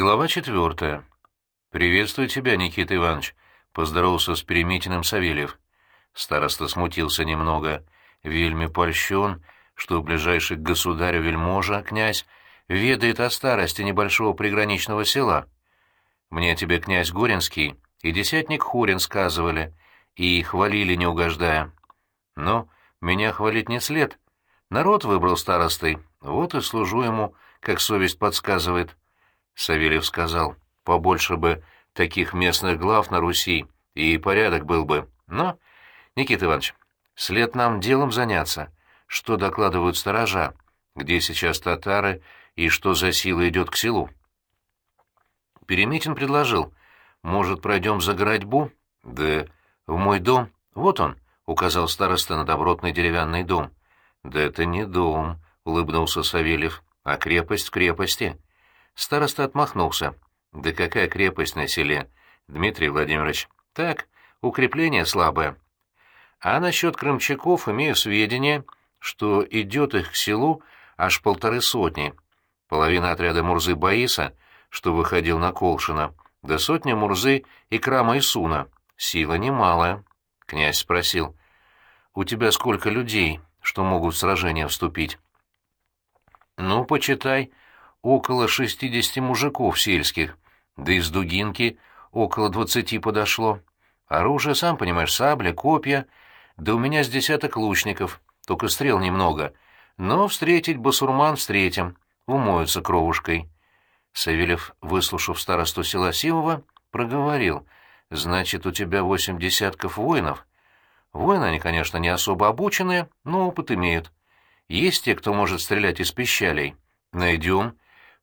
Глава четвертая. «Приветствую тебя, Никита Иванович», — поздоровался с Перемитиным Савельев. Староста смутился немного. Вельми польщен, что ближайший к государю вельможа, князь, ведает о старости небольшого приграничного села. Мне тебе князь Горинский и десятник Хорин сказывали, и хвалили, не угождая. Но меня хвалить не след. Народ выбрал старостой, вот и служу ему, как совесть подсказывает. Савельев сказал, побольше бы таких местных глав на Руси, и порядок был бы. Но, Никита Иванович, след нам делом заняться. Что докладывают сторожа? Где сейчас татары и что за сила идет к селу? Перемитин предложил, может, пройдем за городьбу? Да в мой дом. Вот он, указал староста на добротный деревянный дом. Да это не дом, улыбнулся Савельев, а крепость в крепости. Староста отмахнулся. Да какая крепость на селе, Дмитрий Владимирович? Так, укрепление слабое. А насчет крымчаков имею сведения, что идет их к селу аж полторы сотни. Половина отряда Мурзы Баиса, что выходил на Колшина, да сотня Мурзы и Крама Исуна. Сила немалая. Князь спросил. «У тебя сколько людей, что могут в сражение вступить?» «Ну, почитай, около шестидесяти мужиков сельских, да из Дугинки около двадцати подошло. Оружие, сам понимаешь, сабля, копья, да у меня с десяток лучников, только стрел немного. Но встретить басурман встретим, умоются кровушкой». Савельев, выслушав старосту села Сивова, проговорил — Значит, у тебя восемь десятков воинов? Воины они, конечно, не особо обученные, но опыт имеют. Есть те, кто может стрелять из пищалей. Найдем.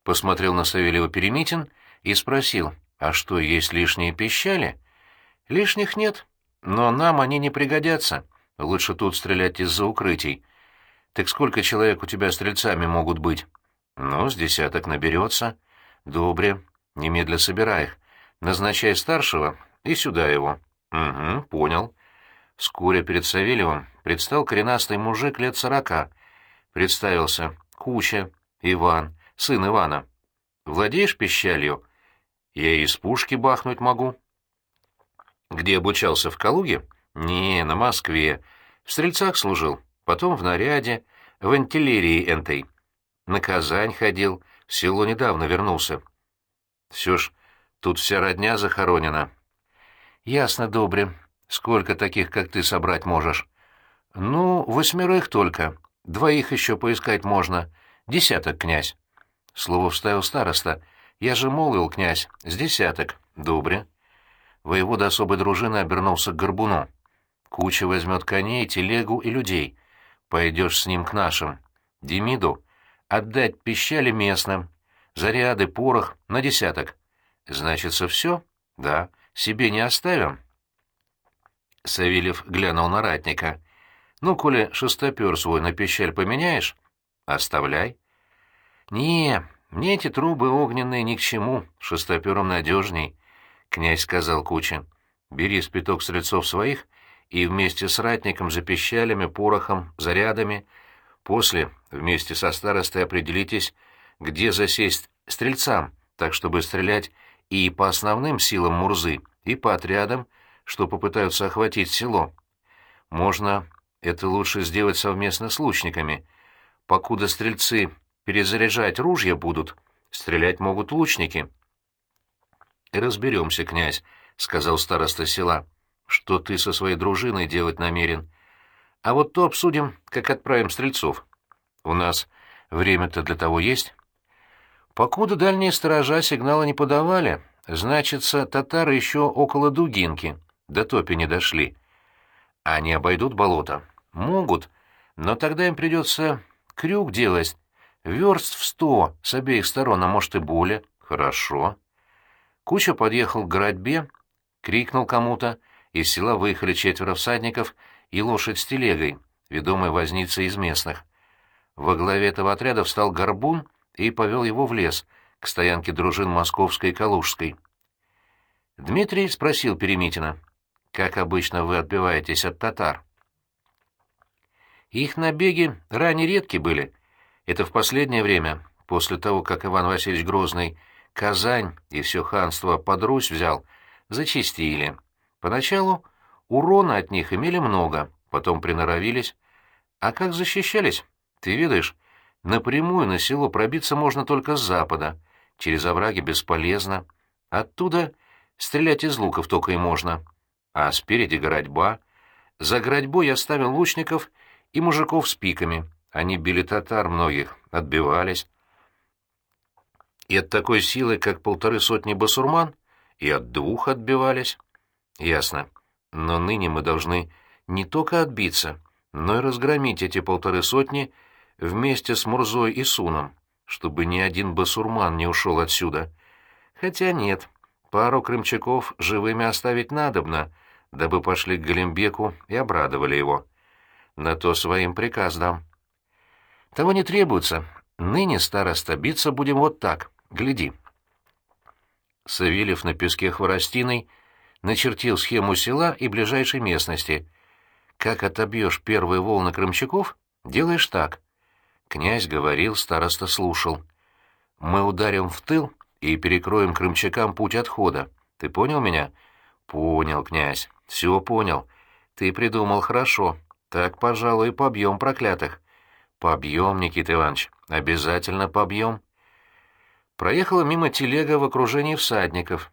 Посмотрел на Савельева Перемитин и спросил, а что, есть лишние пищали? Лишних нет, но нам они не пригодятся. Лучше тут стрелять из-за укрытий. Так сколько человек у тебя стрельцами могут быть? Ну, с десяток наберется. Добре, немедля собирай их. Назначай старшего и сюда его. Угу, понял. Вскоре перед Савельевым предстал коренастый мужик лет сорока. Представился. Куча. Иван. Сын Ивана. Владеешь пищалью? Я из пушки бахнуть могу. Где обучался, в Калуге? Не, на Москве. В стрельцах служил. Потом в наряде. В антиллерии энтой. На Казань ходил. В село недавно вернулся. Все ж, тут вся родня захоронена. «Ясно, добре. Сколько таких, как ты, собрать можешь?» «Ну, восьмерых только. Двоих еще поискать можно. Десяток, князь». Слово вставил староста. «Я же молвил, князь, с десяток. Добре». Воевода особой дружины обернулся к горбуну. «Куча возьмет коней, телегу и людей. Пойдешь с ним к нашим. Демиду отдать пищали местным. Заряды, порох на десяток. Значится, все? Да. Себе не оставим?» Савельев глянул на ратника. «Ну, коли шестопер свой на пещаль поменяешь, оставляй». «Не, мне эти трубы огненные ни к чему, шестопером надежней», — князь сказал Куче. «Бери спиток стрельцов своих и вместе с ратником за пищалями, порохом, зарядами. После вместе со старостой определитесь, где засесть стрельцам, так чтобы стрелять и по основным силам Мурзы, и по отрядам, что попытаются охватить село. Можно это лучше сделать совместно с лучниками. Покуда стрельцы перезаряжать ружья будут, стрелять могут лучники. «Разберемся, князь», — сказал староста села, — «что ты со своей дружиной делать намерен. А вот то обсудим, как отправим стрельцов. У нас время-то для того есть». Покуда дальние сторожа сигнала не подавали, значится, татары еще около Дугинки, до топи не дошли. Они обойдут болото? Могут, но тогда им придется крюк делать, верст в сто с обеих сторон, а может и более. Хорошо. Куча подъехал к городьбе, крикнул кому-то, из села выехали четверо всадников и лошадь с телегой, ведомая возницей из местных. Во главе этого отряда встал горбун и повел его в лес, к стоянке дружин Московской и Калужской. Дмитрий спросил Перемитина, «Как обычно вы отбиваетесь от татар?» Их набеги ранее редки были. Это в последнее время, после того, как Иван Васильевич Грозный Казань и все ханство под Русь взял, зачистили. Поначалу урона от них имели много, потом приноровились. А как защищались? Ты видишь, напрямую на село пробиться можно только с запада, через овраги бесполезно. Оттуда стрелять из луков только и можно. А спереди городьба. За городьбой я ставил лучников и мужиков с пиками. Они били татар многих, отбивались. И от такой силы, как полторы сотни басурман, и от двух отбивались. Ясно. Но ныне мы должны не только отбиться, но и разгромить эти полторы сотни вместе с Мурзой и Суном, чтобы ни один басурман не ушел отсюда. Хотя нет, пару крымчаков живыми оставить надобно, дабы пошли к Галимбеку и обрадовали его. На то своим приказ дам. Того не требуется. Ныне староста биться будем вот так. Гляди. Савельев на песке хворостиной начертил схему села и ближайшей местности. Как отобьешь первые волны крымчаков, делаешь так. Князь говорил, староста слушал. Мы ударим в тыл и перекроем крымчакам путь отхода. Ты понял меня? Понял, князь. Все понял. Ты придумал хорошо. Так, пожалуй, побьем проклятых. Побьем, Никита Иванович. Обязательно побьем. Проехала мимо телега в окружении всадников.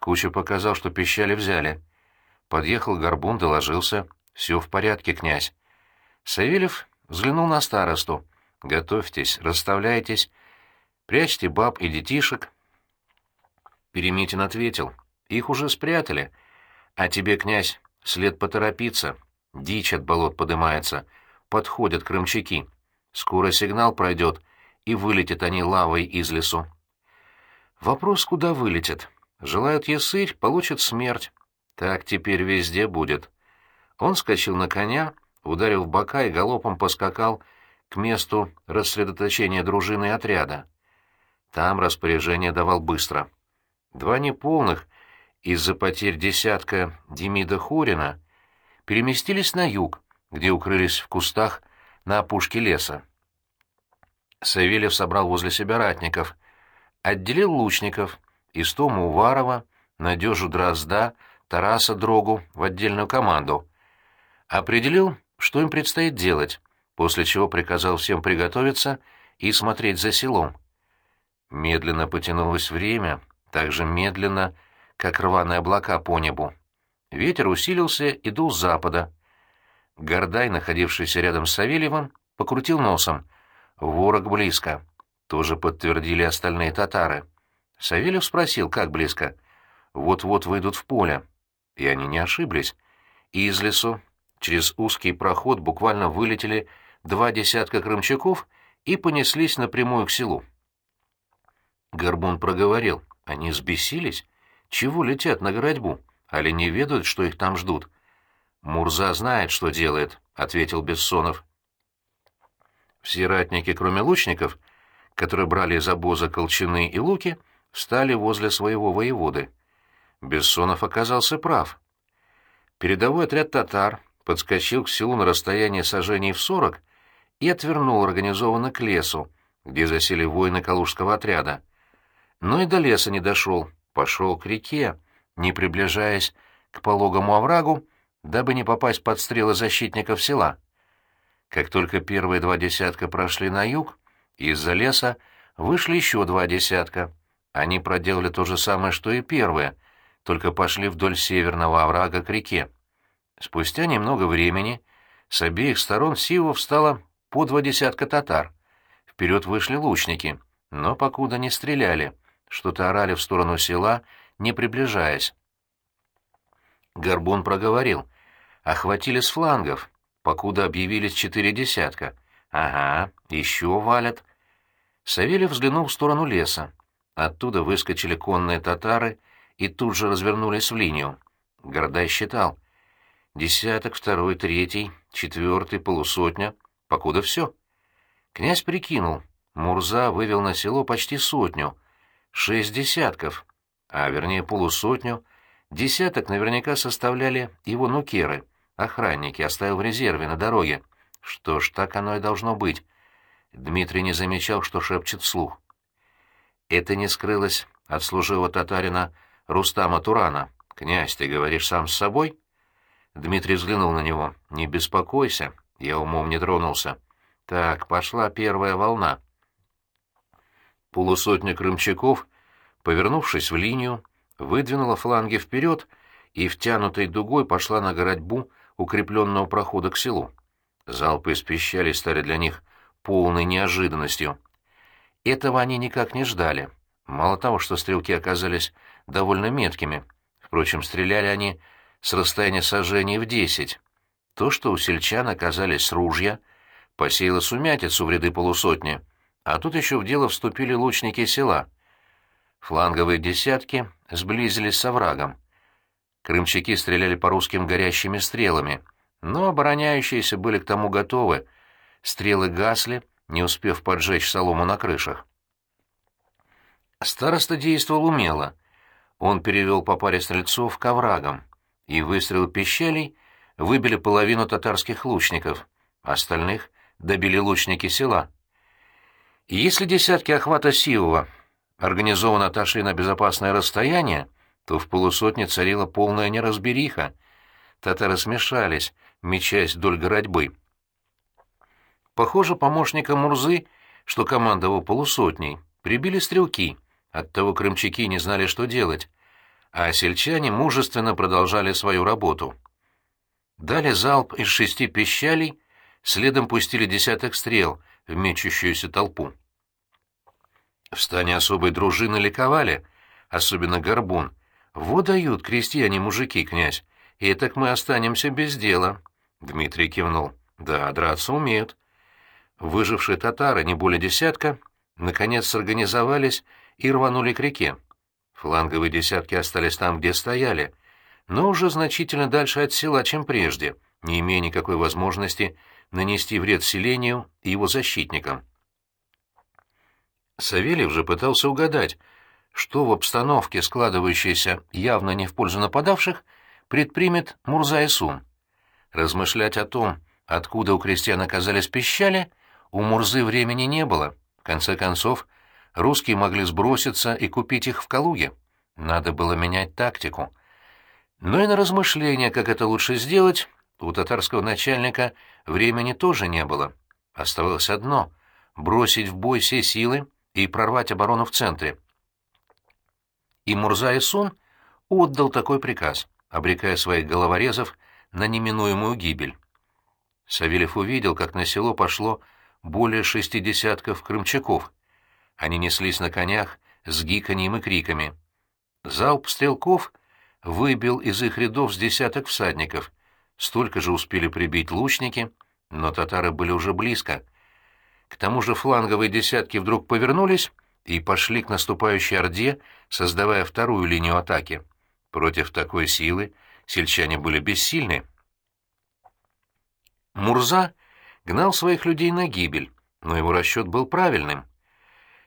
Куча показал, что пищали взяли. Подъехал горбун, доложился. «Все в порядке, князь». Савельев взглянул на старосту. «Готовьтесь, расставляйтесь, прячьте баб и детишек». Перемитин ответил. «Их уже спрятали. А тебе, князь, след поторопиться. Дичь от болот подымается. Подходят крымчаки. Скоро сигнал пройдет, и вылетят они лавой из лесу». Вопрос, куда вылетит. Желают ясырь, получат смерть. Так теперь везде будет. Он скочил на коня, ударил в бока и галопом поскакал к месту рассредоточения дружины и отряда. Там распоряжение давал быстро. Два неполных, из-за потерь десятка Демида Хурина, переместились на юг, где укрылись в кустах на опушке леса. Савельев собрал возле себя ратников — отделил лучников, Истому Уварова, Надежу Дрозда, Тараса Дрогу в отдельную команду. Определил, что им предстоит делать, после чего приказал всем приготовиться и смотреть за селом. Медленно потянулось время, так же медленно, как рваные облака по небу. Ветер усилился и дул с запада. Гордай, находившийся рядом с Савельевым, покрутил носом. Ворог близко. Тоже подтвердили остальные татары. Савельев спросил, как близко. Вот-вот выйдут в поле. И они не ошиблись. И из лесу через узкий проход буквально вылетели два десятка крымчаков и понеслись напрямую к селу. Горбун проговорил. Они взбесились? Чего летят на городьбу? Али не ведают, что их там ждут? Мурза знает, что делает, — ответил Бессонов. Все ратники, кроме лучников, которые брали из обоза колчаны и луки, встали возле своего воеводы. Бессонов оказался прав. Передовой отряд татар подскочил к селу на расстоянии сажений в сорок и отвернул организованно к лесу, где засели воины калужского отряда. Но и до леса не дошел, пошел к реке, не приближаясь к пологому оврагу, дабы не попасть под стрелы защитников села. Как только первые два десятка прошли на юг, из-за леса вышли еще два десятка. Они проделали то же самое, что и первые, только пошли вдоль северного оврага к реке. Спустя немного времени с обеих сторон Сива встало по два десятка татар. Вперед вышли лучники, но покуда не стреляли, что-то орали в сторону села, не приближаясь. Горбун проговорил. Охватили с флангов, покуда объявились четыре десятка. Ага, еще валят. Савельев взглянул в сторону леса. Оттуда выскочили конные татары и тут же развернулись в линию. Гордай считал. Десяток, второй, третий, четвертый, полусотня. Покуда все. Князь прикинул. Мурза вывел на село почти сотню. Шесть десятков. А вернее полусотню. Десяток наверняка составляли его нукеры. Охранники оставил в резерве на дороге. Что ж, так оно и должно быть. Дмитрий не замечал, что шепчет вслух. Это не скрылось от служивого татарина Рустама Турана. «Князь, ты говоришь сам с собой?» Дмитрий взглянул на него. «Не беспокойся, я умом не тронулся. Так, пошла первая волна». Полусотня крымчаков, повернувшись в линию, выдвинула фланги вперед и втянутой дугой пошла на городьбу укрепленного прохода к селу. Залпы из пищали стали для них полной неожиданностью. Этого они никак не ждали. Мало того, что стрелки оказались довольно меткими, впрочем, стреляли они с расстояния сожжений в десять. То, что у сельчан оказались ружья, посеяло сумятицу в ряды полусотни, а тут еще в дело вступили лучники села. Фланговые десятки сблизились с оврагом. Крымчаки стреляли по русским горящими стрелами, но обороняющиеся были к тому готовы. Стрелы гасли, не успев поджечь солому на крышах. Староста действовал умело. Он перевел по паре стрельцов к оврагам, и выстрелы пищалей выбили половину татарских лучников, остальных добили лучники села. Если десятки охвата Сивова организованно отошли на безопасное расстояние, то в полусотне царила полная неразбериха. Татары смешались, мечась вдоль городьбы. Похоже, помощника Мурзы, что командовал полусотней, прибили стрелки, оттого крымчаки не знали, что делать, а сельчане мужественно продолжали свою работу. Дали залп из шести пищалей, следом пустили десяток стрел в мечущуюся толпу. В стане особой дружины ликовали, особенно Горбун. «Вот дают крестьяне-мужики, князь, и так мы останемся без дела». Дмитрий кивнул. «Да, драться умеют». Выжившие татары, не более десятка, наконец сорганизовались и рванули к реке. Фланговые десятки остались там, где стояли, но уже значительно дальше от села, чем прежде, не имея никакой возможности нанести вред селению и его защитникам. Савельев же пытался угадать, что в обстановке, складывающейся явно не в пользу нападавших, предпримет Мурза-Исун. Размышлять о том, откуда у крестьян оказались пищали, у Мурзы времени не было. В конце концов, русские могли сброситься и купить их в Калуге. Надо было менять тактику. Но и на размышления, как это лучше сделать, у татарского начальника времени тоже не было. Оставалось одно — бросить в бой все силы и прорвать оборону в центре. И Мурза Исун отдал такой приказ, обрекая своих головорезов на неминуемую гибель. Савельев увидел, как на село пошло более шести десятков крымчаков. Они неслись на конях с гиканьем и криками. Залп стрелков выбил из их рядов с десяток всадников. Столько же успели прибить лучники, но татары были уже близко. К тому же фланговые десятки вдруг повернулись и пошли к наступающей орде, создавая вторую линию атаки. Против такой силы сельчане были бессильны. Мурза гнал своих людей на гибель, но его расчет был правильным.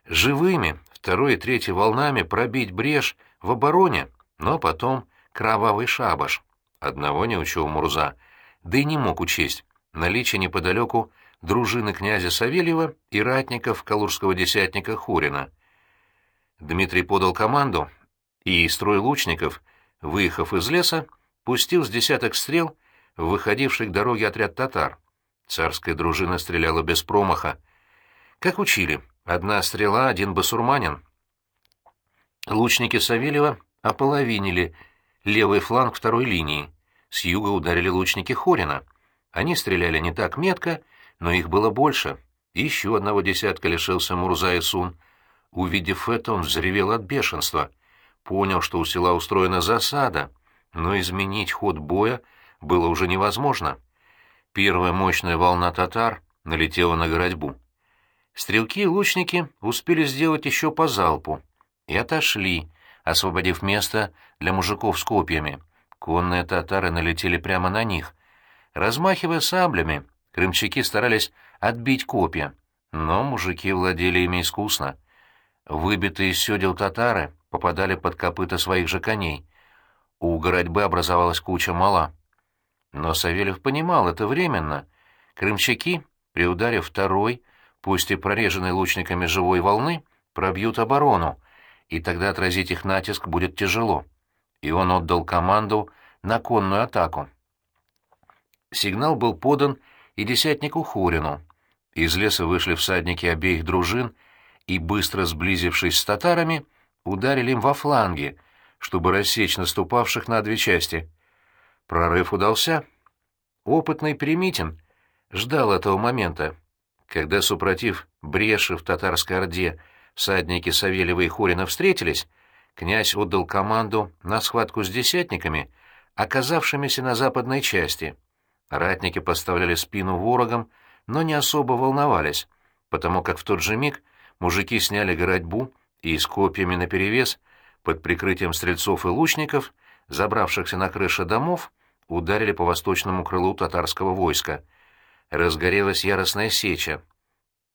Живыми, второй и третьей волнами пробить брешь в обороне, но потом кровавый шабаш. Одного не учил Мурза, да и не мог учесть наличие неподалеку дружины князя Савельева и ратников калужского десятника Хурина. Дмитрий подал команду, и строй лучников, выехав из леса, пустил с десяток стрел в выходивший к дороге отряд татар. Царская дружина стреляла без промаха. Как учили, одна стрела, один басурманин. Лучники Савельева ополовинили левый фланг второй линии. С юга ударили лучники Хорина. Они стреляли не так метко, но их было больше. Еще одного десятка лишился Мурза и Сун. Увидев это, он взревел от бешенства. Понял, что у села устроена засада, но изменить ход боя было уже невозможно. Первая мощная волна татар налетела на городьбу. Стрелки и лучники успели сделать еще по залпу и отошли, освободив место для мужиков с копьями. Конные татары налетели прямо на них. Размахивая саблями, Крымчаки старались отбить копья, но мужики владели ими искусно. Выбитые из сёдел татары попадали под копыта своих же коней. У городьбы образовалась куча мала. Но Савельев понимал, это временно. Крымчаки, при ударе второй, пусть и прореженной лучниками живой волны, пробьют оборону, и тогда отразить их натиск будет тяжело. И он отдал команду на конную атаку. Сигнал был подан и десятнику Хурину. Из леса вышли всадники обеих дружин и, быстро сблизившись с татарами, ударили им во фланги, чтобы рассечь наступавших на две части. Прорыв удался. Опытный Примитин ждал этого момента, когда, супротив бреши в татарской орде, всадники Савельева и Хорина встретились, князь отдал команду на схватку с десятниками, оказавшимися на западной части. Ратники поставляли спину ворогам, но не особо волновались, потому как в тот же миг мужики сняли городьбу и с копьями наперевес, под прикрытием стрельцов и лучников, забравшихся на крыши домов, ударили по восточному крылу татарского войска. Разгорелась яростная сеча.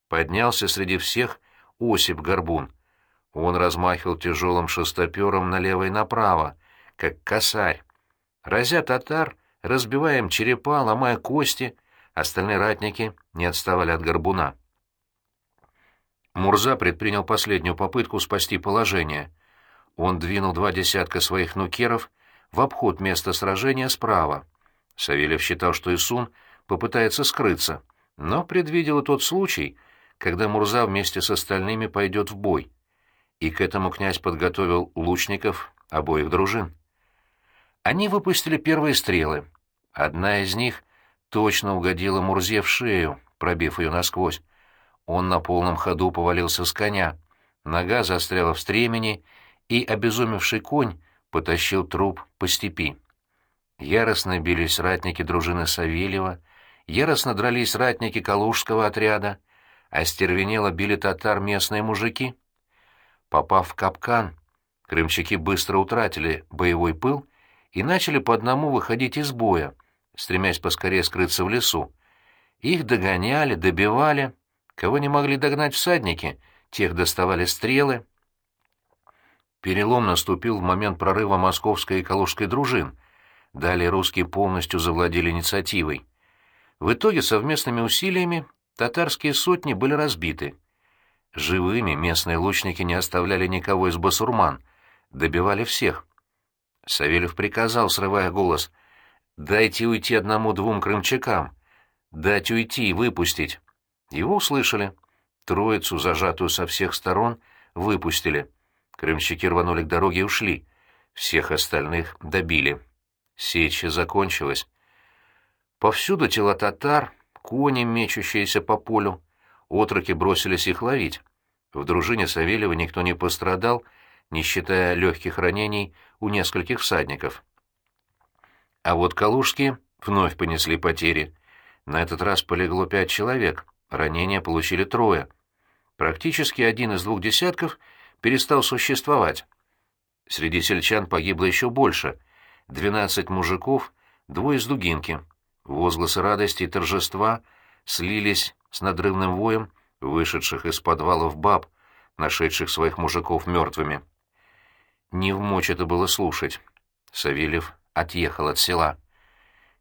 Поднялся среди всех Осип Горбун. Он размахивал тяжелым шестопером налево и направо, как косарь. Разя татар, разбивая им черепа, ломая кости, остальные ратники не отставали от Горбуна. Мурза предпринял последнюю попытку спасти положение. Он двинул два десятка своих нукеров в обход места сражения справа. Савельев считал, что Исун попытается скрыться, но предвидел тот случай, когда Мурза вместе с остальными пойдет в бой. И к этому князь подготовил лучников обоих дружин. Они выпустили первые стрелы. Одна из них точно угодила Мурзе в шею, пробив ее насквозь. Он на полном ходу повалился с коня. Нога застряла в стремени, и обезумевший конь потащил труп по степи. Яростно бились ратники дружины Савельева, яростно дрались ратники Калужского отряда, а стервенело били татар местные мужики. Попав в капкан, крымчаки быстро утратили боевой пыл и начали по одному выходить из боя, стремясь поскорее скрыться в лесу. Их догоняли, добивали, кого не могли догнать всадники, тех доставали стрелы. Перелом наступил в момент прорыва московской и калужской дружин. Далее русские полностью завладели инициативой. В итоге совместными усилиями татарские сотни были разбиты. Живыми местные лучники не оставляли никого из басурман, добивали всех. Савельев приказал, срывая голос, «Дайте уйти одному-двум крымчакам! Дать уйти и выпустить!» Его услышали. Троицу, зажатую со всех сторон, выпустили. Крымчаки рванули к дороге и ушли. Всех остальных добили. Сеча закончилась. Повсюду тела татар, кони, мечущиеся по полю. Отроки бросились их ловить. В дружине Савельева никто не пострадал, не считая легких ранений у нескольких всадников. А вот калужские вновь понесли потери. На этот раз полегло пять человек, ранения получили трое. Практически один из двух десятков перестал существовать. Среди сельчан погибло еще больше. Двенадцать мужиков, двое из Дугинки. Возгласы радости и торжества слились с надрывным воем вышедших из подвалов баб, нашедших своих мужиков мертвыми. Не в мочь это было слушать. Савельев отъехал от села.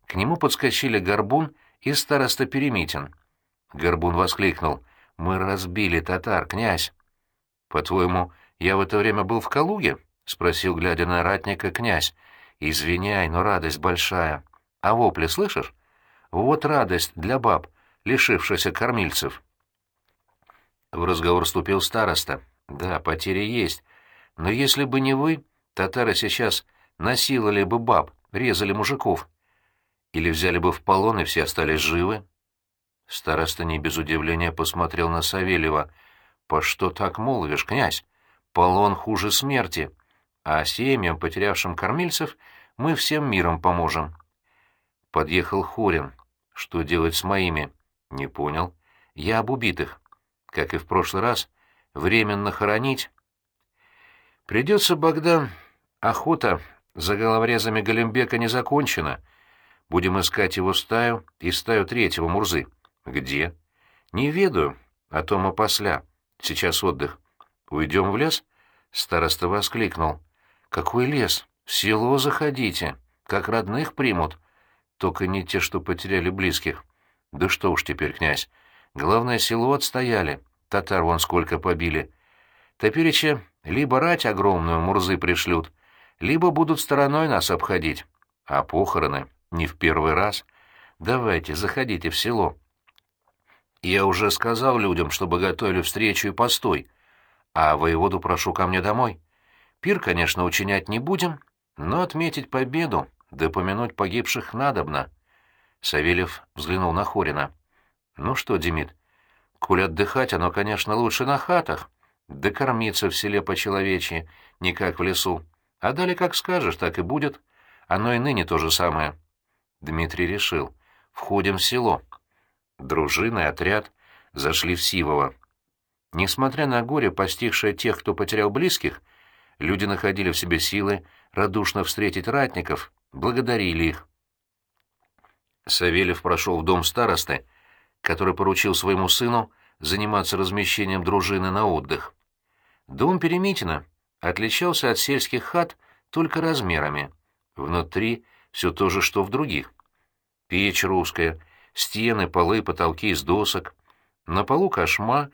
К нему подскочили Горбун и староста Перемитин. Горбун воскликнул. «Мы разбили татар, князь!» «По-твоему, я в это время был в Калуге?» — спросил, глядя на ратника, князь. «Извиняй, но радость большая. А вопли слышишь? Вот радость для баб, лишившихся кормильцев. В разговор вступил староста. Да, потери есть. Но если бы не вы, татары сейчас насиловали бы баб, резали мужиков. Или взяли бы в полон, и все остались живы. Староста не без удивления посмотрел на Савельева. «По что так молвишь, князь? Полон хуже смерти. А семьям, потерявшим кормильцев, мы всем миром поможем». Подъехал Хорин. Что делать с моими? Не понял. Я об убитых. Как и в прошлый раз, временно хоронить. Придется, Богдан, охота за головорезами Голембека не закончена. Будем искать его стаю и стаю третьего Мурзы. Где? Не ведаю, а том опосля. Сейчас отдых. Уйдем в лес? Староста воскликнул. Какой лес? В село заходите. Как родных примут. Только не те, что потеряли близких. Да что уж теперь, князь. Главное, село отстояли. Татар вон сколько побили. Топереча либо рать огромную Мурзы пришлют, либо будут стороной нас обходить. А похороны не в первый раз. Давайте, заходите в село. Я уже сказал людям, чтобы готовили встречу и постой, а воеводу прошу ко мне домой. Пир, конечно, учинять не будем, но отметить победу да погибших надобно. Савельев взглянул на Хорина. «Ну что, Демид, коль отдыхать оно, конечно, лучше на хатах, да кормиться в селе по-человечьи, не как в лесу. А далее как скажешь, так и будет. Оно и ныне то же самое». Дмитрий решил. «Входим в село». Дружина и отряд зашли в Сивово. Несмотря на горе, постигшее тех, кто потерял близких, люди находили в себе силы радушно встретить ратников, благодарили их. Савельев прошел в дом старосты, который поручил своему сыну заниматься размещением дружины на отдых. Дом Перемитина отличался от сельских хат только размерами. Внутри все то же, что в других. Печь русская, стены, полы, потолки из досок. На полу кошма,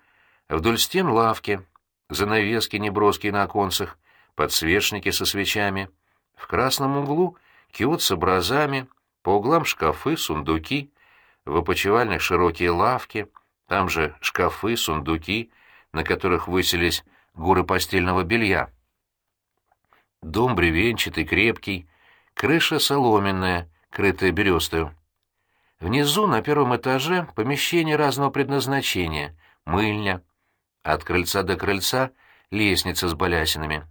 вдоль стен лавки, занавески неброские на оконцах, подсвечники со свечами. В красном углу киот с образами, по углам шкафы, сундуки, в опочивальных широкие лавки, там же шкафы, сундуки, на которых высились горы постельного белья. Дом бревенчатый, крепкий, крыша соломенная, крытая берестою. Внизу, на первом этаже, помещение разного предназначения, мыльня. От крыльца до крыльца лестница с балясинами.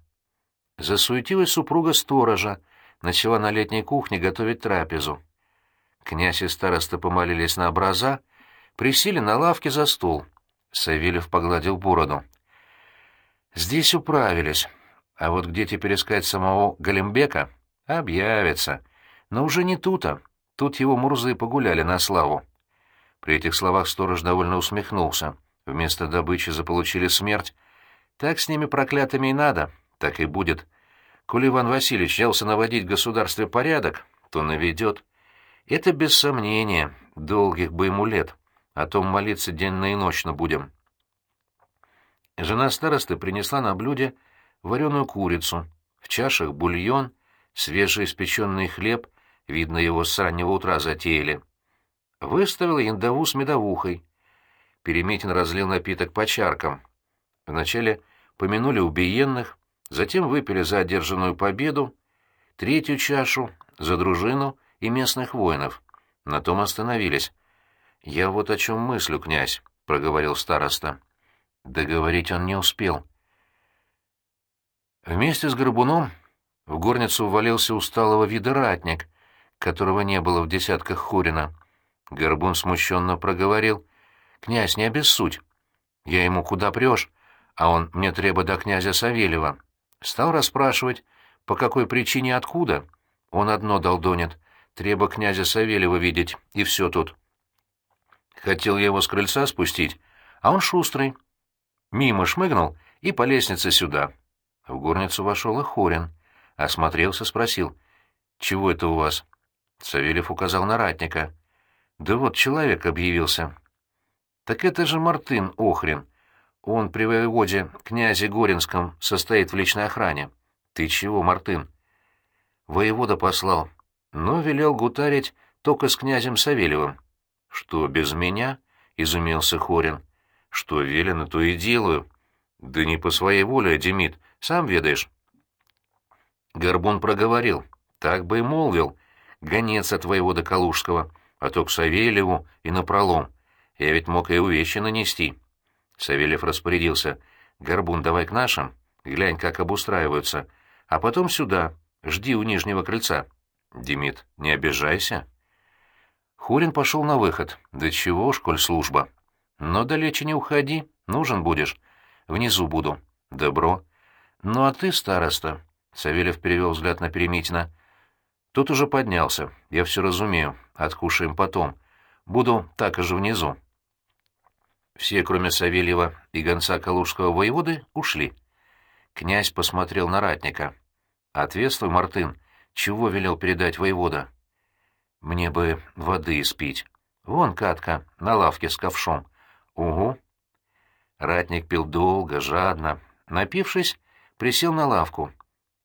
Засуетилась супруга сторожа, начала на летней кухне готовить трапезу. Князь и староста помолились на образа, присели на лавке за стол. Савельев погладил бороду. «Здесь управились. А вот где теперь искать самого Галимбека? Объявится. Но уже не тут-то. Тут его мурзы погуляли на славу». При этих словах сторож довольно усмехнулся. Вместо добычи заполучили смерть. Так с ними проклятыми и надо, так и будет. Коли Иван Васильевич взялся наводить в государстве порядок, то наведет. Это без сомнения, долгих бы ему лет, о том молиться денно и ночно будем. Жена старосты принесла на блюде вареную курицу, в чашах бульон, свежеиспеченный хлеб, видно, его с раннего утра затеяли. Выставила яндову с медовухой. Переметин разлил напиток по чаркам. Вначале помянули убиенных, затем выпили за одержанную победу, третью чашу — за дружину и местных воинов. На том остановились. «Я вот о чем мыслю, князь», — проговорил староста. Договорить он не успел. Вместе с Горбуном в горницу ввалился усталого вида ратник, которого не было в десятках Хурина. Горбун смущенно проговорил. «Князь, не обессудь. Я ему куда прешь, а он мне треба до князя Савельева. Стал расспрашивать, по какой причине откуда. Он одно долдонит. Треба князя Савельева видеть, и все тут. Хотел я его с крыльца спустить, а он шустрый. Мимо шмыгнул и по лестнице сюда. В горницу вошел Охорин. Осмотрелся, спросил. «Чего это у вас?» Савельев указал на ратника. «Да вот человек объявился». «Так это же Мартын Охрин. Он при воеводе князе Горинском состоит в личной охране. Ты чего, Мартын? Воевода послал, но велел гутарить только с князем Савельевым. Что, без меня? изумился Хорин. Что велено, то и делаю. Да не по своей воле, Демид, сам ведаешь. Горбун проговорил. Так бы и молвил. Гонец от воевода Калужского, а то к Савельеву и напролом. Я ведь мог и увещи нанести. Савельев распорядился. «Горбун, давай к нашим, глянь, как обустраиваются, а потом сюда, жди у нижнего крыльца». «Демид, не обижайся». Хурин пошел на выход. «Да чего уж, коль служба». «Но далече не уходи, нужен будешь. Внизу буду». «Добро». «Ну а ты, староста?» Савельев перевел взгляд на Перемитина. «Тут уже поднялся. Я все разумею. Откушаем потом. Буду так же внизу». Все, кроме Савельева и гонца Калужского воеводы, ушли. Князь посмотрел на ратника. «Ответствуй, Мартын, чего велел передать воевода?» «Мне бы воды испить. Вон катка, на лавке с ковшом. Угу». Ратник пил долго, жадно, Напившись, присел на лавку.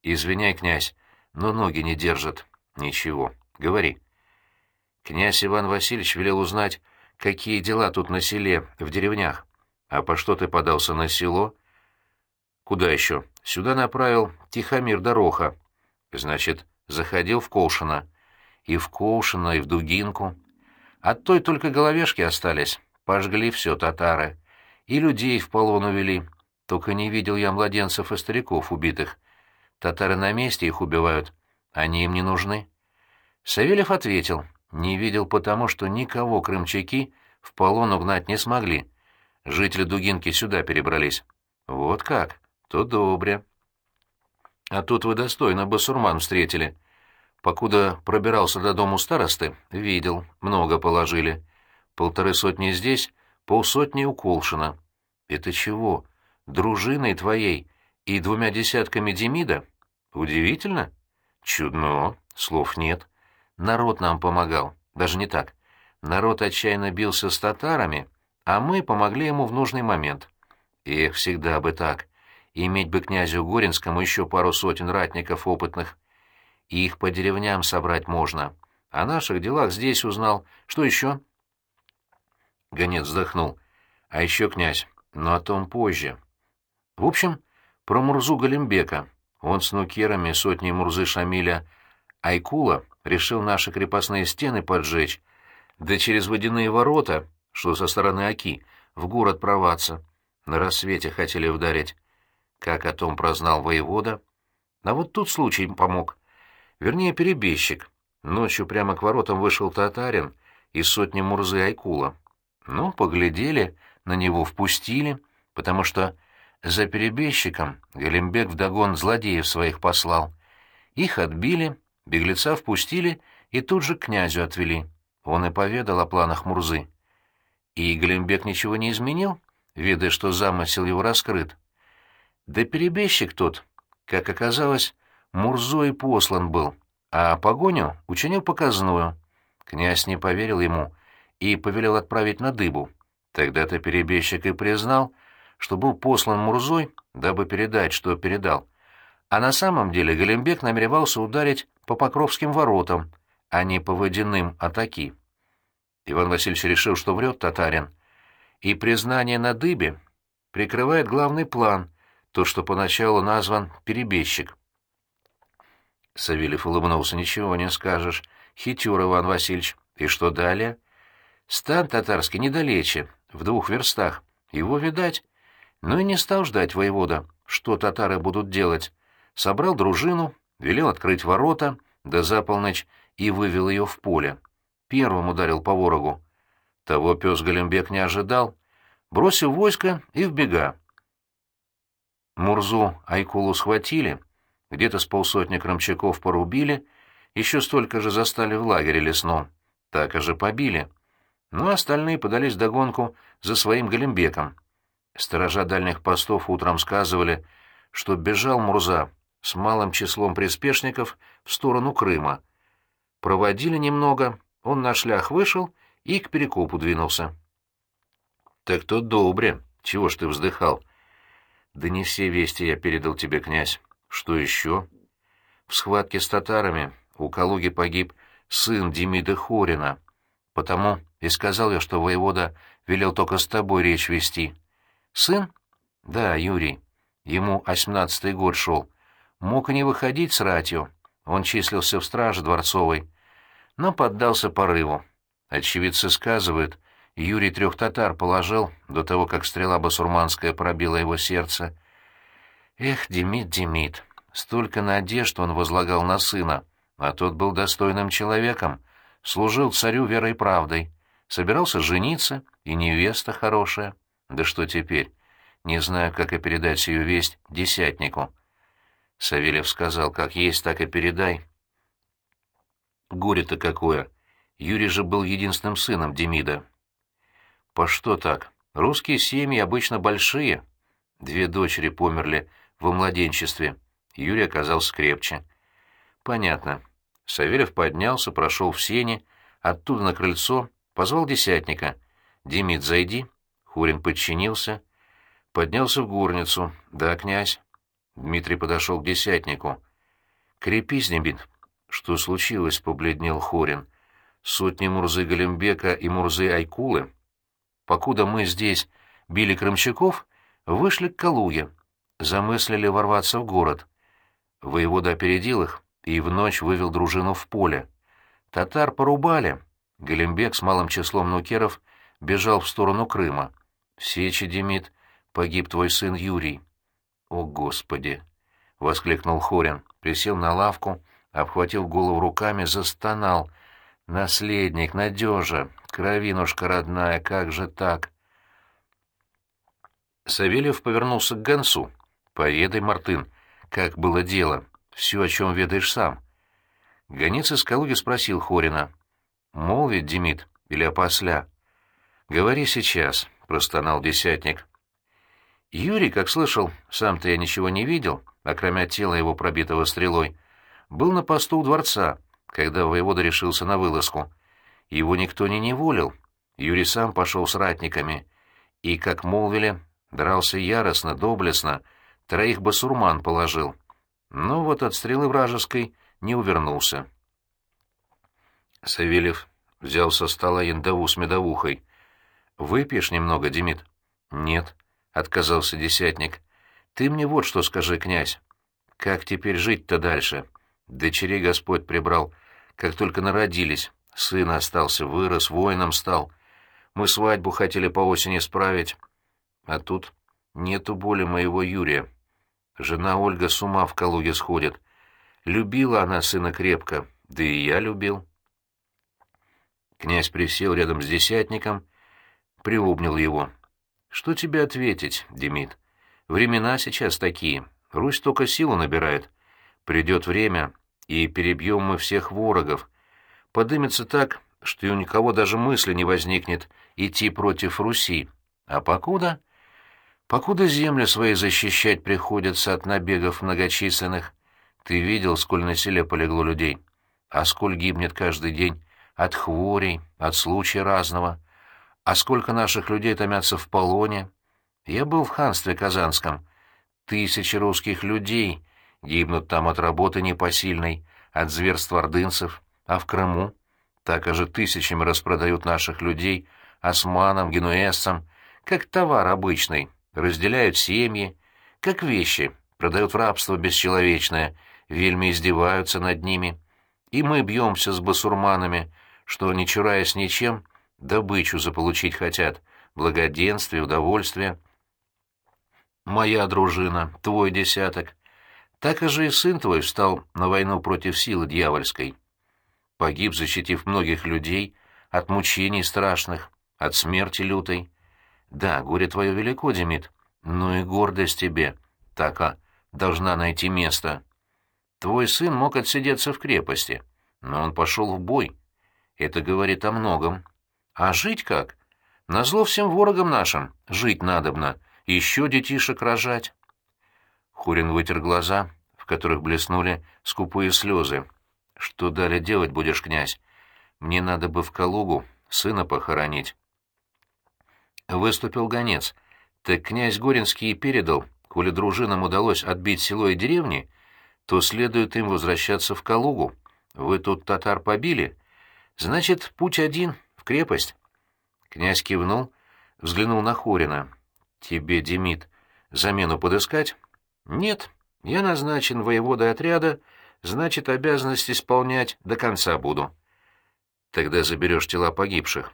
«Извиняй, князь, но ноги не держат». «Ничего, говори». Князь Иван Васильевич велел узнать, какие дела тут на селе, в деревнях. «А по что ты подался на село?» «Куда еще?» «Сюда направил Тихомир Дороха». «Значит, заходил в Колшино». «И в Колшино, и в Дугинку». От той только головешки остались. Пожгли все татары. И людей в полон увели. Только не видел я младенцев и стариков убитых. Татары на месте их убивают. Они им не нужны. Савельев ответил. Не видел потому, что никого крымчаки в полон угнать не смогли. Жители Дугинки сюда перебрались. Вот как? То добре. А тут вы достойно басурман встретили. Покуда пробирался до дому старосты, видел, много положили. Полторы сотни здесь, полсотни у Колшина. Это чего? Дружиной твоей и двумя десятками Демида? Удивительно? Чудно, слов нет. Народ нам помогал, даже не так. Народ отчаянно бился с татарами, а мы помогли ему в нужный момент. Эх, всегда бы так. Иметь бы князю Горинскому еще пару сотен ратников опытных. Их по деревням собрать можно. О наших делах здесь узнал. Что еще? Гонец вздохнул. А еще, князь, но о том позже. В общем, про Мурзу Галимбека. Он с нукерами сотни Мурзы Шамиля Айкула решил наши крепостные стены поджечь, да через водяные ворота что со стороны Аки, в город проваться. На рассвете хотели ударить. Как о том прознал воевода? А вот тут случай помог. Вернее, перебежчик. Ночью прямо к воротам вышел татарин из сотни Мурзы Айкула. Ну, поглядели, на него впустили, потому что за перебежчиком Галимбек вдогон злодеев своих послал. Их отбили, беглеца впустили и тут же к князю отвели. Он и поведал о планах Мурзы. И Глембек ничего не изменил, видя, что замысел его раскрыт. Да перебежчик тот, как оказалось, Мурзой послан был, а погоню учинил показную. Князь не поверил ему и повелел отправить на дыбу. Тогда-то перебежчик и признал, что был послан Мурзой, дабы передать, что передал. А на самом деле Галимбек намеревался ударить по Покровским воротам, а не по водяным атаки. Иван Васильевич решил, что врет татарин. И признание на дыбе прикрывает главный план, то, что поначалу назван «перебежчик». Савельев улыбнулся. «Ничего не скажешь. Хитер, Иван Васильевич. И что далее?» «Стан татарский недалече, в двух верстах. Его видать. Но и не стал ждать воевода, что татары будут делать. Собрал дружину, велел открыть ворота, да за и вывел ее в поле первым ударил по ворогу. Того пес Галимбек не ожидал, бросил войско и в бега. Мурзу Айкулу схватили, где-то с полсотни кромчаков порубили, еще столько же застали в лагере лесном, так же побили. Ну, а остальные подались догонку за своим Галимбеком. Сторожа дальних постов утром сказывали, что бежал Мурза с малым числом приспешников в сторону Крыма. Проводили немного, он на шлях вышел и к перекопу двинулся. — Так то добре. Чего ж ты вздыхал? — Да не все вести я передал тебе, князь. Что еще? В схватке с татарами у Калуги погиб сын Демида Хорина. Потому и сказал я, что воевода велел только с тобой речь вести. Сын? Да, Юрий. Ему восемнадцатый год шел. Мог и не выходить с ратью. Он числился в страже дворцовой но поддался порыву. Очевидцы сказывают, Юрий трех татар положил до того, как стрела басурманская пробила его сердце. Эх, Демид, Демид, столько надежд он возлагал на сына, а тот был достойным человеком, служил царю верой и правдой, собирался жениться, и невеста хорошая. Да что теперь? Не знаю, как и передать сию весть десятнику. Савельев сказал, как есть, так и передай. Горе-то какое! Юрий же был единственным сыном Демида. По что так? Русские семьи обычно большие. Две дочери померли во младенчестве. Юрий оказался крепче. Понятно. Савельев поднялся, прошел в сени, оттуда на крыльцо, позвал десятника. «Демид, зайди». Хурин подчинился. Поднялся в горницу. «Да, князь». Дмитрий подошел к десятнику. «Крепись, Небит». «Что случилось?» — побледнел Хорин. «Сотни Мурзы Галимбека и Мурзы Айкулы, покуда мы здесь били крымчаков, вышли к Калуге, замыслили ворваться в город. Воевода опередил их и в ночь вывел дружину в поле. Татар порубали. Галимбек с малым числом нукеров бежал в сторону Крыма. Сечи, Демид, погиб твой сын Юрий. «О, Господи!» — воскликнул Хорин, присел на лавку, обхватил голову руками, застонал. «Наследник, надежа, кровинушка родная, как же так?» Савельев повернулся к гонцу. «Поведай, Мартын, как было дело, все, о чем ведаешь сам». Гонец из Калуги спросил Хорина. «Молвит, Демид, или опосля?» «Говори сейчас», — простонал десятник. Юрий, как слышал, сам-то я ничего не видел, окромя тела его пробитого стрелой, был на посту у дворца, когда воевода решился на вылазку. Его никто не неволил. Юрий сам пошел с ратниками. И, как молвили, дрался яростно, доблестно, троих басурман положил. Но вот от стрелы вражеской не увернулся. Савельев взял со стола яндову с медовухой. «Выпьешь немного, Демид?» «Нет», — отказался десятник. «Ты мне вот что скажи, князь. Как теперь жить-то дальше? Дочерей Господь прибрал, как только народились. Сын остался, вырос, воином стал. Мы свадьбу хотели по осени справить. А тут нету боли моего Юрия. Жена Ольга с ума в Калуге сходит. Любила она сына крепко, да и я любил. Князь присел рядом с десятником, приобнял его. «Что тебе ответить, Демид? Времена сейчас такие. Русь только силу набирает. Придет время, и перебьем мы всех ворогов. Подымется так, что и у никого даже мысли не возникнет идти против Руси. А покуда? Покуда земли свои защищать приходится от набегов многочисленных. Ты видел, сколь на селе полегло людей? А сколь гибнет каждый день от хворей, от случая разного? А сколько наших людей томятся в полоне? Я был в ханстве Казанском. Тысячи русских людей гибнут там от работы непосильной, от зверств ордынцев, а в Крыму так же тысячами распродают наших людей османам, генуэзцам, как товар обычный, разделяют семьи, как вещи, продают в рабство бесчеловечное, вельми издеваются над ними. И мы бьемся с басурманами, что, не чураясь ничем, добычу заполучить хотят, благоденствие, удовольствие. Моя дружина, твой десяток. Так же и сын твой встал на войну против силы дьявольской. Погиб, защитив многих людей от мучений страшных, от смерти лютой. Да, горе твое велико, Демид, но и гордость тебе, така, должна найти место. Твой сын мог отсидеться в крепости, но он пошел в бой. Это говорит о многом. А жить как? Назло всем ворогам нашим жить надобно, еще детишек рожать. Хурин вытер глаза, в которых блеснули скупые слезы. «Что далее делать будешь, князь? Мне надо бы в Калугу сына похоронить». Выступил гонец. Так князь Горинский и передал, коли дружинам удалось отбить село и деревни, то следует им возвращаться в Калугу. Вы тут татар побили? Значит, путь один, в крепость. Князь кивнул, взглянул на Хорина. «Тебе, Демид, замену подыскать?» «Нет, я назначен воеводой отряда, значит, обязанность исполнять до конца буду». «Тогда заберешь тела погибших».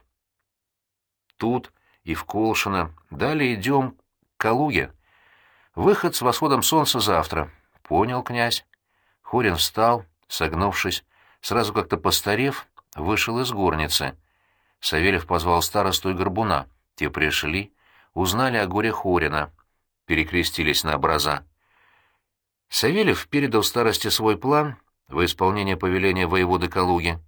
Тут и в Колшино, далее идем к Калуге. Выход с восходом солнца завтра. Понял, князь. Хорин встал, согнувшись, сразу как-то постарев, вышел из горницы. Савельев позвал старосту и горбуна. Те пришли, узнали о горе Хорина, перекрестились на образа. Савельев передал старости свой план во исполнение повеления воеводы Калуги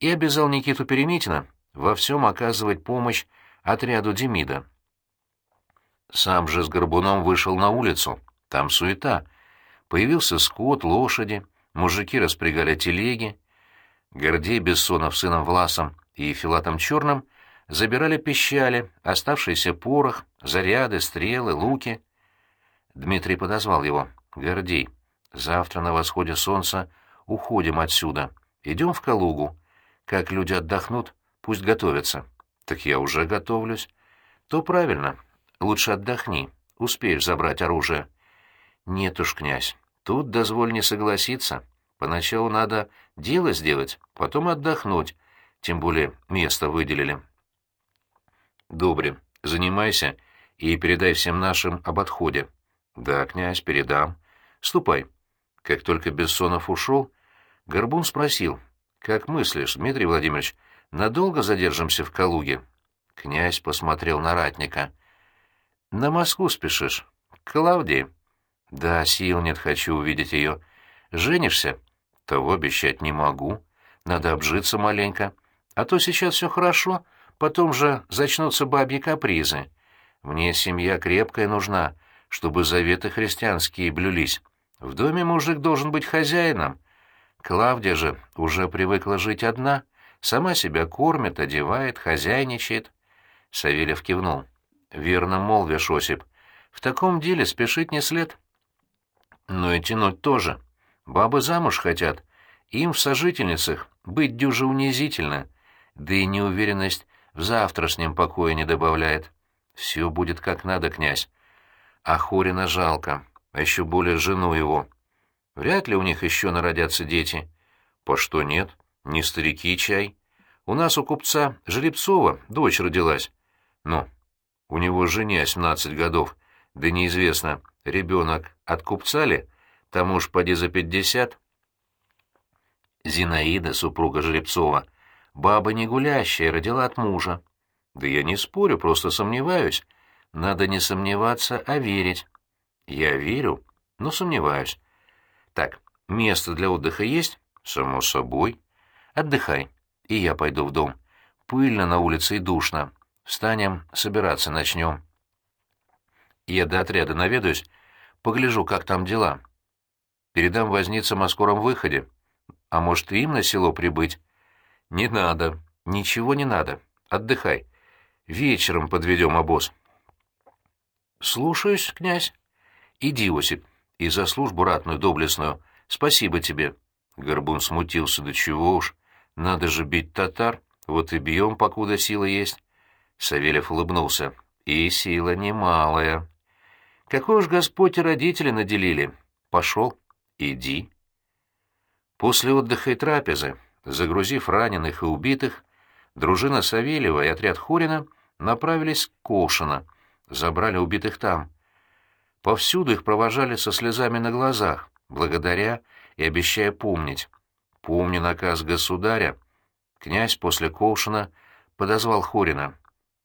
и обязал Никиту Перемитина во всем оказывать помощь отряду Демида. Сам же с горбуном вышел на улицу. Там суета. Появился скот, лошади, мужики распрягали телеги. Гордей Бессонов сыном Власом и Филатом Черным забирали пищали, оставшийся порох, заряды, стрелы, луки. Дмитрий подозвал его. «Гордей, завтра на восходе солнца уходим отсюда. Идем в Калугу. Как люди отдохнут, пусть готовятся». «Так я уже готовлюсь». «То правильно. Лучше отдохни. Успеешь забрать оружие». «Нет уж, князь, тут дозволь не согласиться. Поначалу надо дело сделать, потом отдохнуть, тем более место выделили». «Добре, занимайся и передай всем нашим об отходе». «Да, князь, передам. Ступай». Как только Бессонов ушел, Горбун спросил, «Как мыслишь, Дмитрий Владимирович, надолго задержимся в Калуге?» Князь посмотрел на ратника. «На Москву спешишь? Клавдии?» «Да, сил нет, хочу увидеть ее. Женишься?» «Того обещать не могу. Надо обжиться маленько. А то сейчас все хорошо, потом же зачнутся бабьи капризы. Мне семья крепкая нужна, чтобы заветы христианские блюлись. В доме мужик должен быть хозяином. Клавдия же уже привыкла жить одна, сама себя кормит, одевает, хозяйничает». Савельев кивнул. «Верно молвишь, Осип. В таком деле спешить не след». «Но и тянуть тоже. Бабы замуж хотят. Им в сожительницах быть дюже унизительно. Да и неуверенность в завтрашнем покое не добавляет. Все будет как надо, князь. А Хорина жалко, а еще более жену его. Вряд ли у них еще народятся дети. По что нет? Не старики чай. У нас у купца Жеребцова дочь родилась. Ну, у него жене 17 годов, да неизвестно, ребенок от купца ли, тому уж поди за пятьдесят. Зинаида, супруга Жеребцова, баба не гулящая, родила от мужа. Да я не спорю, просто сомневаюсь. Надо не сомневаться, а верить. Я верю, но сомневаюсь. Так, место для отдыха есть? Само собой. Отдыхай, и я пойду в дом. Пыльно на улице и душно. Встанем, собираться начнем. Я до отряда наведаюсь, погляжу, как там дела. Передам возницам о скором выходе. А может, и им на село прибыть? Не надо, ничего не надо. Отдыхай. Вечером подведем обоз. Слушаюсь, князь. Иди, Осип, и за службу ратную доблестную. Спасибо тебе. Горбун смутился, до чего уж. Надо же бить татар, вот и бьем, покуда сила есть. Савельев улыбнулся. «И сила немалая. Какой уж Господь и родители наделили. Пошел, иди». После отдыха и трапезы, загрузив раненых и убитых, дружина Савельева и отряд Хорина направились к Кошино, забрали убитых там. Повсюду их провожали со слезами на глазах, благодаря и обещая помнить. Помни наказ государя. Князь после Колшина подозвал Хорина.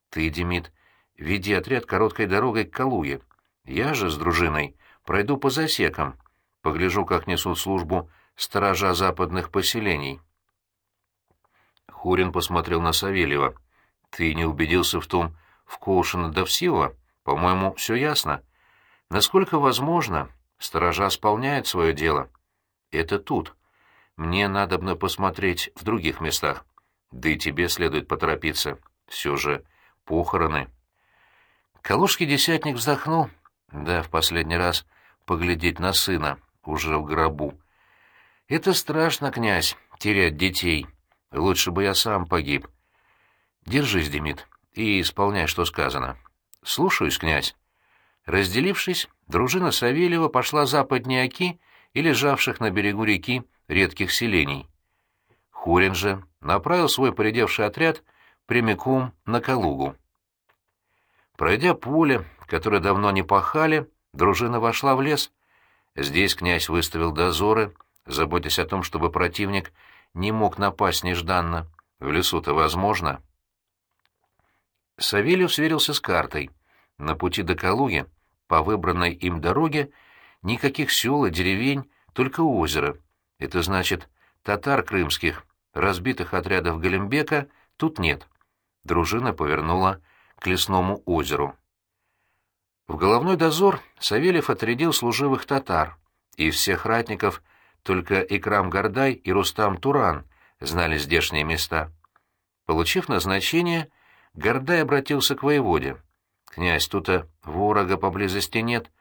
Ты, Демид, веди отряд короткой дорогой к Калуге. Я же с дружиной пройду по засекам, погляжу, как несут службу сторожа западных поселений. Хурин посмотрел на Савельева. Ты не убедился в том, в Коушина да в По-моему, все ясно. Насколько возможно, сторожа исполняет свое дело. Это тут. Мне надобно посмотреть в других местах. Да и тебе следует поторопиться. Все же похороны. Калужский десятник вздохнул. Да, в последний раз поглядеть на сына, уже в гробу. Это страшно, князь, терять детей. Лучше бы я сам погиб. Держись, Демид, и исполняй, что сказано. Слушаюсь, князь. Разделившись, дружина Савельева пошла западнее Оки и лежавших на берегу реки редких селений. Хурин же направил свой поредевший отряд прямиком на Калугу. Пройдя поле, которое давно не пахали, дружина вошла в лес. Здесь князь выставил дозоры, заботясь о том, чтобы противник не мог напасть нежданно. В лесу-то возможно. Савельев сверился с картой. На пути до Калуги, по выбранной им дороге, никаких сел и деревень, только озеро. Это значит, татар крымских, разбитых отрядов Галимбека, тут нет дружина повернула к лесному озеру. В головной дозор Савельев отрядил служивых татар, и всех ратников только Икрам Гордай и Рустам Туран знали здешние места. Получив назначение, Гордай обратился к воеводе. Князь, тут-то ворога поблизости нет.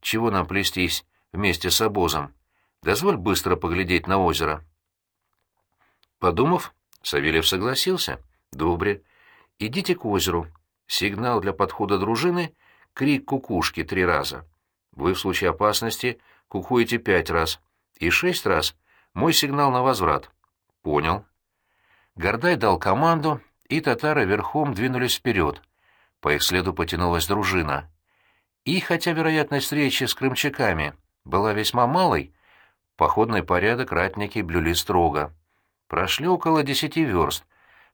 Чего нам плестись вместе с обозом? Дозволь быстро поглядеть на озеро». Подумав, Савельев согласился. «Добре. Идите к озеру. Сигнал для подхода дружины — крик кукушки три раза. Вы в случае опасности кукуете пять раз. И шесть раз — мой сигнал на возврат». «Понял». Гордай дал команду, и татары верхом двинулись вперед. По их следу потянулась дружина. И хотя вероятность встречи с крымчаками была весьма малой, походный порядок ратники блюли строго. Прошли около десяти верст.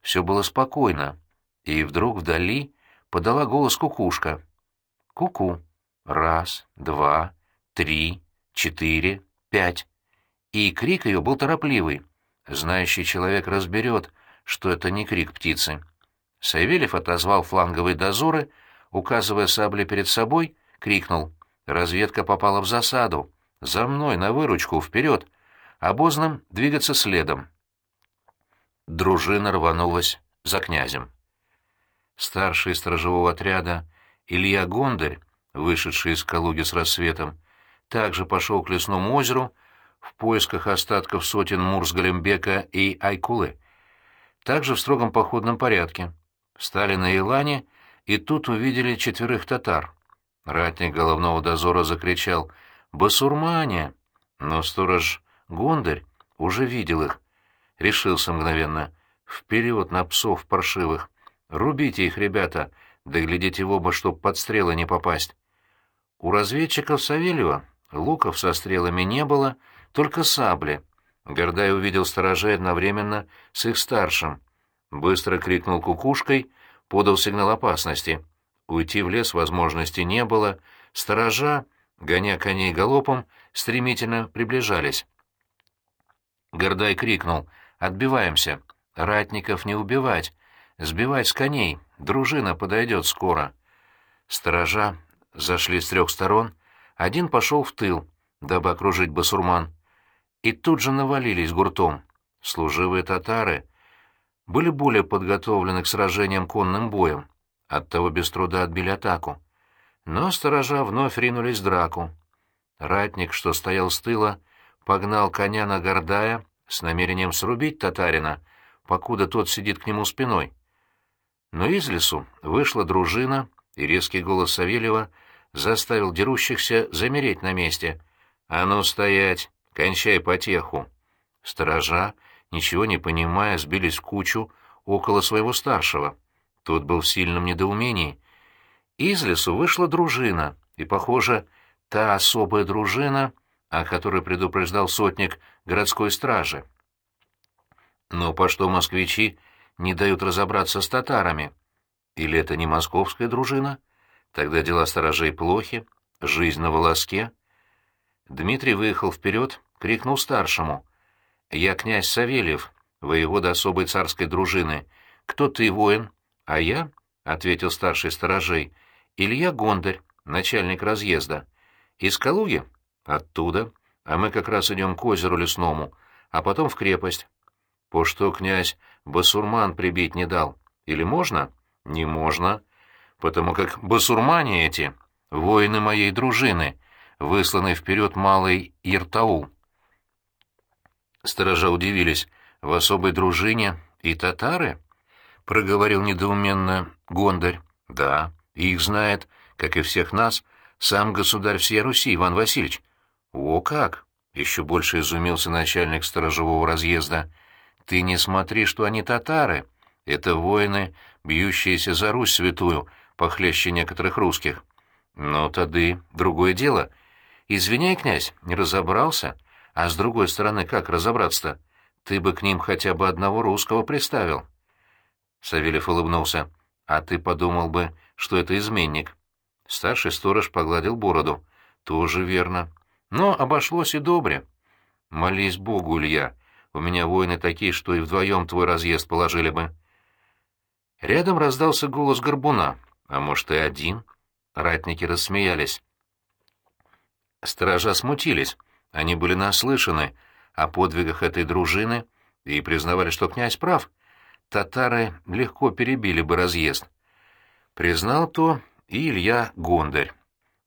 Все было спокойно. И вдруг вдали подала голос кукушка. Ку-ку. Раз, два, три, четыре, пять. И крик ее был торопливый. Знающий человек разберет, что это не крик птицы. Савельев отозвал фланговые дозоры, указывая сабли перед собой, крикнул. «Разведка попала в засаду! За мной, на выручку, вперед! Обозным двигаться следом!» дружина рванулась за князем. Старший сторожевого отряда Илья Гондарь, вышедший из Калуги с рассветом, также пошел к лесному озеру в поисках остатков сотен Мурс-Галимбека и Айкулы, также в строгом походном порядке. Встали на Илане и тут увидели четверых татар. Ратник головного дозора закричал «Басурмане!», но сторож Гондарь уже видел их, решился мгновенно. «Вперед на псов паршивых! Рубите их, ребята, да глядите в оба, чтоб под стрелы не попасть!» У разведчиков Савельева луков со стрелами не было, только сабли. Гордай увидел сторожей одновременно с их старшим. Быстро крикнул кукушкой, подал сигнал опасности. Уйти в лес возможности не было, сторожа, гоня коней галопом, стремительно приближались. Гордай крикнул Отбиваемся. Ратников не убивать. Сбивать с коней. Дружина подойдет скоро. Сторожа зашли с трех сторон. Один пошел в тыл, дабы окружить басурман. И тут же навалились гуртом. Служивые татары были более подготовлены к сражениям конным боем. Оттого без труда отбили атаку. Но сторожа вновь ринулись в драку. Ратник, что стоял с тыла, погнал коня на Гордая, с намерением срубить татарина, покуда тот сидит к нему спиной. Но из лесу вышла дружина, и резкий голос Савельева заставил дерущихся замереть на месте. «А ну, стоять! Кончай потеху!» Сторожа, ничего не понимая, сбились в кучу около своего старшего. Тот был в сильном недоумении. Из лесу вышла дружина, и, похоже, та особая дружина — о которой предупреждал сотник городской стражи. Но по что москвичи не дают разобраться с татарами? Или это не московская дружина? Тогда дела сторожей плохи, жизнь на волоске. Дмитрий выехал вперед, крикнул старшему. «Я князь Савельев, воевода особой царской дружины. Кто ты, воин?» «А я?» — ответил старший сторожей. «Илья Гондарь, начальник разъезда. Из Калуги?» Оттуда. А мы как раз идем к озеру лесному, а потом в крепость. По что князь басурман прибить не дал? Или можно? Не можно. Потому как басурмане эти — воины моей дружины, высланные вперед малый Иртаул. Сторожа удивились. В особой дружине и татары? Проговорил недоуменно Гондарь. Да, их знает, как и всех нас, сам государь всей Руси Иван Васильевич. «О как!» — еще больше изумился начальник сторожевого разъезда. «Ты не смотри, что они татары. Это воины, бьющиеся за Русь святую, похлеще некоторых русских. Но тады другое дело. Извиняй, князь, не разобрался. А с другой стороны, как разобраться-то? Ты бы к ним хотя бы одного русского приставил». Савельев улыбнулся. «А ты подумал бы, что это изменник». Старший сторож погладил бороду. «Тоже верно. Но обошлось и добре. Молись Богу, Илья, у меня воины такие, что и вдвоем твой разъезд положили бы. Рядом раздался голос горбуна, а может и один. Ратники рассмеялись. Сторожа смутились, они были наслышаны о подвигах этой дружины и признавали, что князь прав. Татары легко перебили бы разъезд. Признал то и Илья Гондарь.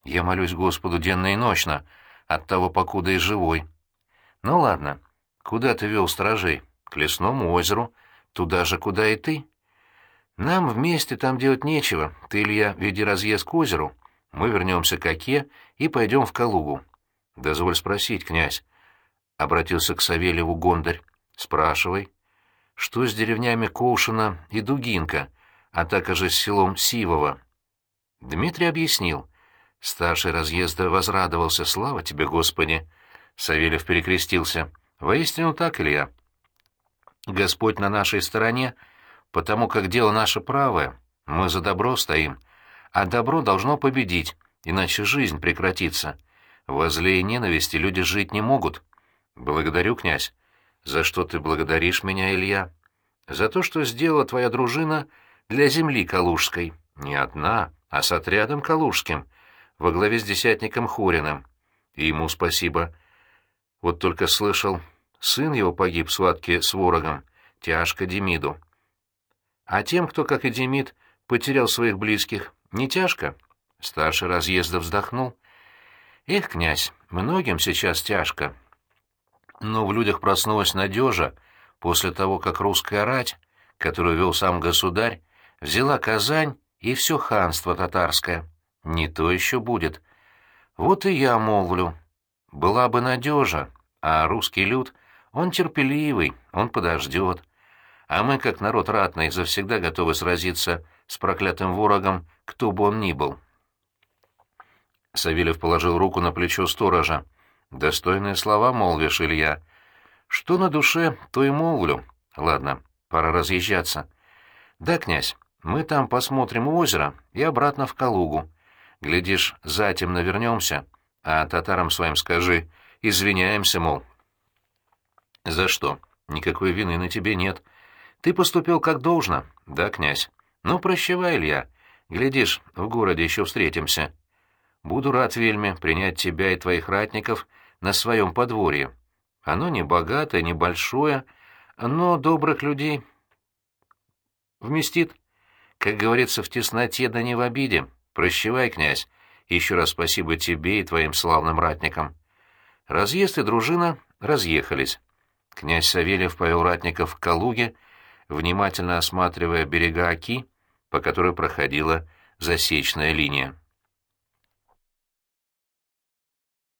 Я молюсь Господу денно и ночно, от того, покуда и живой. Ну ладно, куда ты вел сторожей? К лесному озеру, туда же, куда и ты. Нам вместе там делать нечего. Ты, Илья, веди разъезд к озеру. Мы вернемся к Оке и пойдем в Калугу. Дозволь спросить, князь. Обратился к Савельеву Гондарь. Спрашивай. Что с деревнями Коушина и Дугинка, а также с селом Сивово? Дмитрий объяснил. Старший разъезда возрадовался. «Слава тебе, Господи!» Савельев перекрестился. «Воистину так, Илья. Господь на нашей стороне, потому как дело наше правое. Мы за добро стоим, а добро должно победить, иначе жизнь прекратится. Во зле и ненависти люди жить не могут. Благодарю, князь. За что ты благодаришь меня, Илья? За то, что сделала твоя дружина для земли Калужской. Не одна, а с отрядом Калужским, во главе с десятником Хуриным. И ему спасибо. Вот только слышал, сын его погиб в схватке с ворогом, тяжко Демиду. А тем, кто, как и Демид, потерял своих близких, не тяжко? Старший разъезда вздохнул. Эх, князь, многим сейчас тяжко. Но в людях проснулась надежа после того, как русская рать, которую вел сам государь, взяла Казань и все ханство татарское. Не то еще будет. Вот и я молвлю. Была бы надежа, а русский люд, он терпеливый, он подождет. А мы, как народ ратный, завсегда готовы сразиться с проклятым ворогом, кто бы он ни был. Савельев положил руку на плечо сторожа. «Достойные слова, молвишь, Илья. Что на душе, то и молвлю. Ладно, пора разъезжаться. Да, князь, мы там посмотрим озеро и обратно в Калугу. Глядишь, затем навернемся, а татарам своим скажи, извиняемся, мол. За что? Никакой вины на тебе нет. Ты поступил как должно, да, князь? Ну, прощавай, Илья. Глядишь, в городе еще встретимся. Буду рад, Вельме, принять тебя и твоих ратников на своем подворье. Оно не богатое, не большое, но добрых людей вместит. Как говорится, в тесноте да не в обиде. Прощавай, князь. Еще раз спасибо тебе и твоим славным ратникам. Разъезд и дружина разъехались. Князь Савельев повел ратников к Калуге, внимательно осматривая берега Оки, по которой проходила засечная линия.